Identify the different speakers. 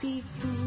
Speaker 1: see through